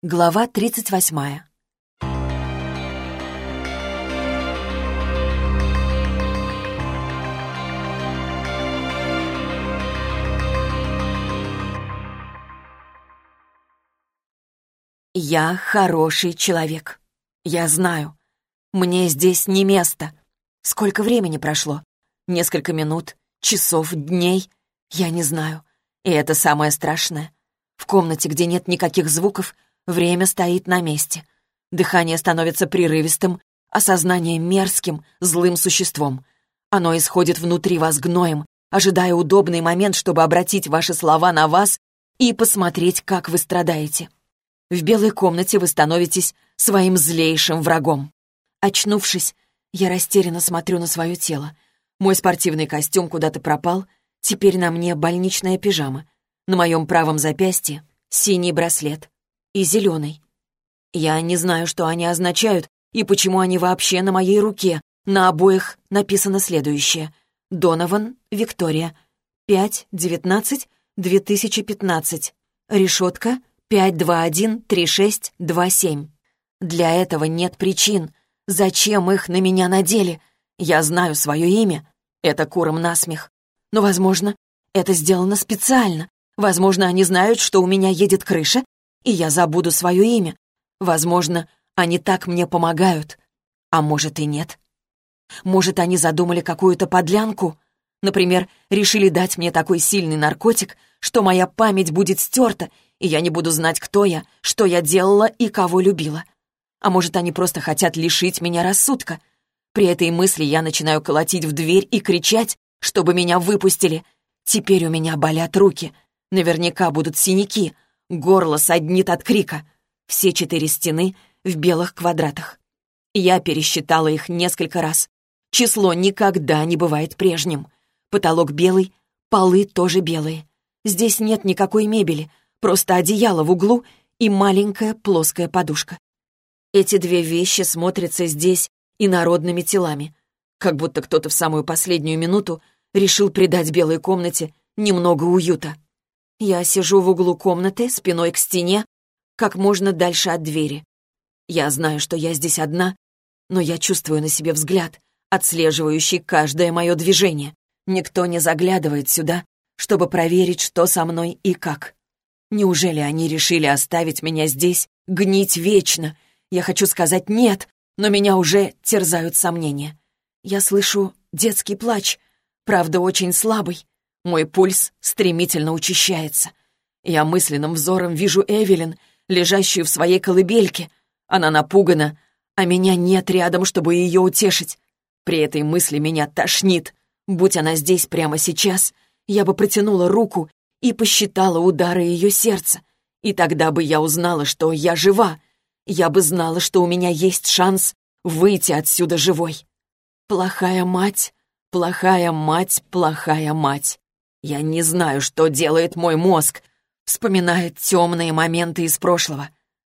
Глава 38. Я хороший человек. Я знаю. Мне здесь не место. Сколько времени прошло? Несколько минут, часов, дней? Я не знаю. И это самое страшное. В комнате, где нет никаких звуков, время стоит на месте. Дыхание становится прерывистым, а сознание мерзким, злым существом. Оно исходит внутри вас гноем, ожидая удобный момент, чтобы обратить ваши слова на вас и посмотреть, как вы страдаете. В белой комнате вы становитесь своим злейшим врагом. Очнувшись, я растерянно смотрю на свое тело. Мой спортивный костюм куда-то пропал, теперь на мне больничная пижама. На моем правом запястье синий браслет и зеленый. Я не знаю, что они означают и почему они вообще на моей руке. На обоих написано следующее. Донован, Виктория. 5-19-2015. Решетка 521-3627. Для этого нет причин. Зачем их на меня надели? Я знаю свое имя. Это куром насмех. Но, возможно, это сделано специально. Возможно, они знают, что у меня едет крыша, и я забуду свое имя. Возможно, они так мне помогают. А может и нет. Может, они задумали какую-то подлянку? Например, решили дать мне такой сильный наркотик, что моя память будет стерта, и я не буду знать, кто я, что я делала и кого любила. А может, они просто хотят лишить меня рассудка? При этой мысли я начинаю колотить в дверь и кричать, чтобы меня выпустили. Теперь у меня болят руки — Наверняка будут синяки, горло саднит от крика. Все четыре стены в белых квадратах. Я пересчитала их несколько раз. Число никогда не бывает прежним. Потолок белый, полы тоже белые. Здесь нет никакой мебели, просто одеяло в углу и маленькая плоская подушка. Эти две вещи смотрятся здесь инородными телами, как будто кто-то в самую последнюю минуту решил придать белой комнате немного уюта. Я сижу в углу комнаты, спиной к стене, как можно дальше от двери. Я знаю, что я здесь одна, но я чувствую на себе взгляд, отслеживающий каждое мое движение. Никто не заглядывает сюда, чтобы проверить, что со мной и как. Неужели они решили оставить меня здесь, гнить вечно? Я хочу сказать «нет», но меня уже терзают сомнения. Я слышу детский плач, правда, очень слабый. Мой пульс стремительно учащается. Я мысленным взором вижу Эвелин, лежащую в своей колыбельке. Она напугана, а меня нет рядом, чтобы ее утешить. При этой мысли меня тошнит. Будь она здесь прямо сейчас, я бы протянула руку и посчитала удары ее сердца. И тогда бы я узнала, что я жива. Я бы знала, что у меня есть шанс выйти отсюда живой. Плохая мать, плохая мать, плохая мать. Я не знаю, что делает мой мозг. Вспоминает темные моменты из прошлого.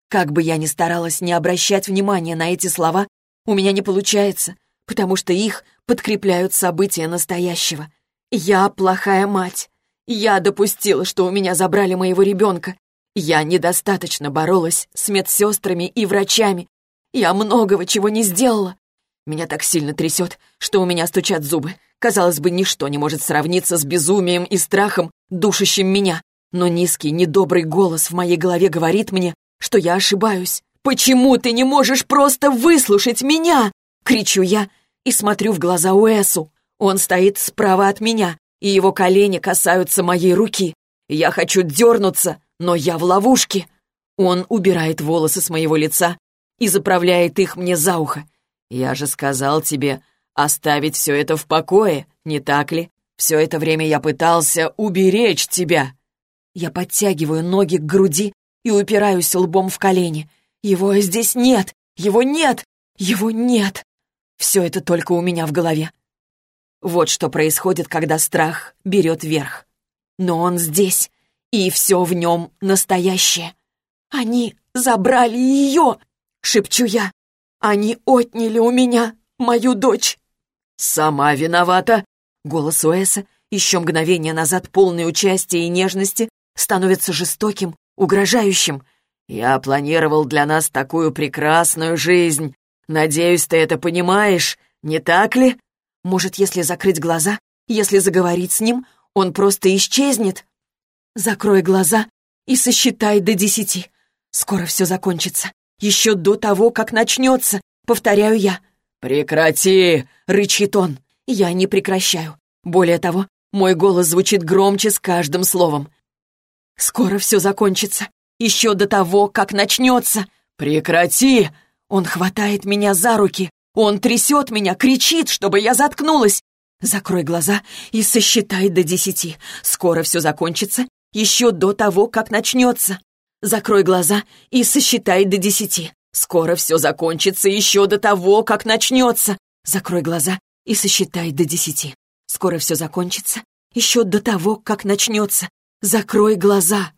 Как бы я ни старалась не обращать внимания на эти слова, у меня не получается, потому что их подкрепляют события настоящего. Я плохая мать. Я допустила, что у меня забрали моего ребенка. Я недостаточно боролась с медсестрами и врачами. Я многого чего не сделала. Меня так сильно трясет, что у меня стучат зубы. Казалось бы, ничто не может сравниться с безумием и страхом, душащим меня. Но низкий, недобрый голос в моей голове говорит мне, что я ошибаюсь. «Почему ты не можешь просто выслушать меня?» Кричу я и смотрю в глаза Уэсу. Он стоит справа от меня, и его колени касаются моей руки. Я хочу дернуться, но я в ловушке. Он убирает волосы с моего лица и заправляет их мне за ухо. «Я же сказал тебе, оставить все это в покое, не так ли? Все это время я пытался уберечь тебя». Я подтягиваю ноги к груди и упираюсь лбом в колени. Его здесь нет! Его нет! Его нет! Все это только у меня в голове. Вот что происходит, когда страх берет верх. Но он здесь, и все в нем настоящее. «Они забрали ее!» — шепчу я. «Они отняли у меня мою дочь!» «Сама виновата!» Голос Уэса, еще мгновение назад полный участия и нежности, становится жестоким, угрожающим. Я планировал для нас такую прекрасную жизнь. Надеюсь, ты это понимаешь, не так ли? Может, если закрыть глаза, если заговорить с ним, он просто исчезнет? Закрой глаза и сосчитай до десяти. Скоро все закончится. Еще до того, как начнется, повторяю я. «Прекрати!» — рычит он. Я не прекращаю. Более того, мой голос звучит громче с каждым словом. «Скоро все закончится. Еще до того, как начнется. Прекрати!» Он хватает меня за руки. Он трясет меня, кричит, чтобы я заткнулась. Закрой глаза и сосчитай до десяти. Скоро все закончится, еще до того, как начнется. Закрой глаза и сосчитай до десяти. Скоро все закончится еще до того, как начнется. Закрой глаза и сосчитай до десяти. Скоро все закончится еще до того, как начнется. Закрой глаза.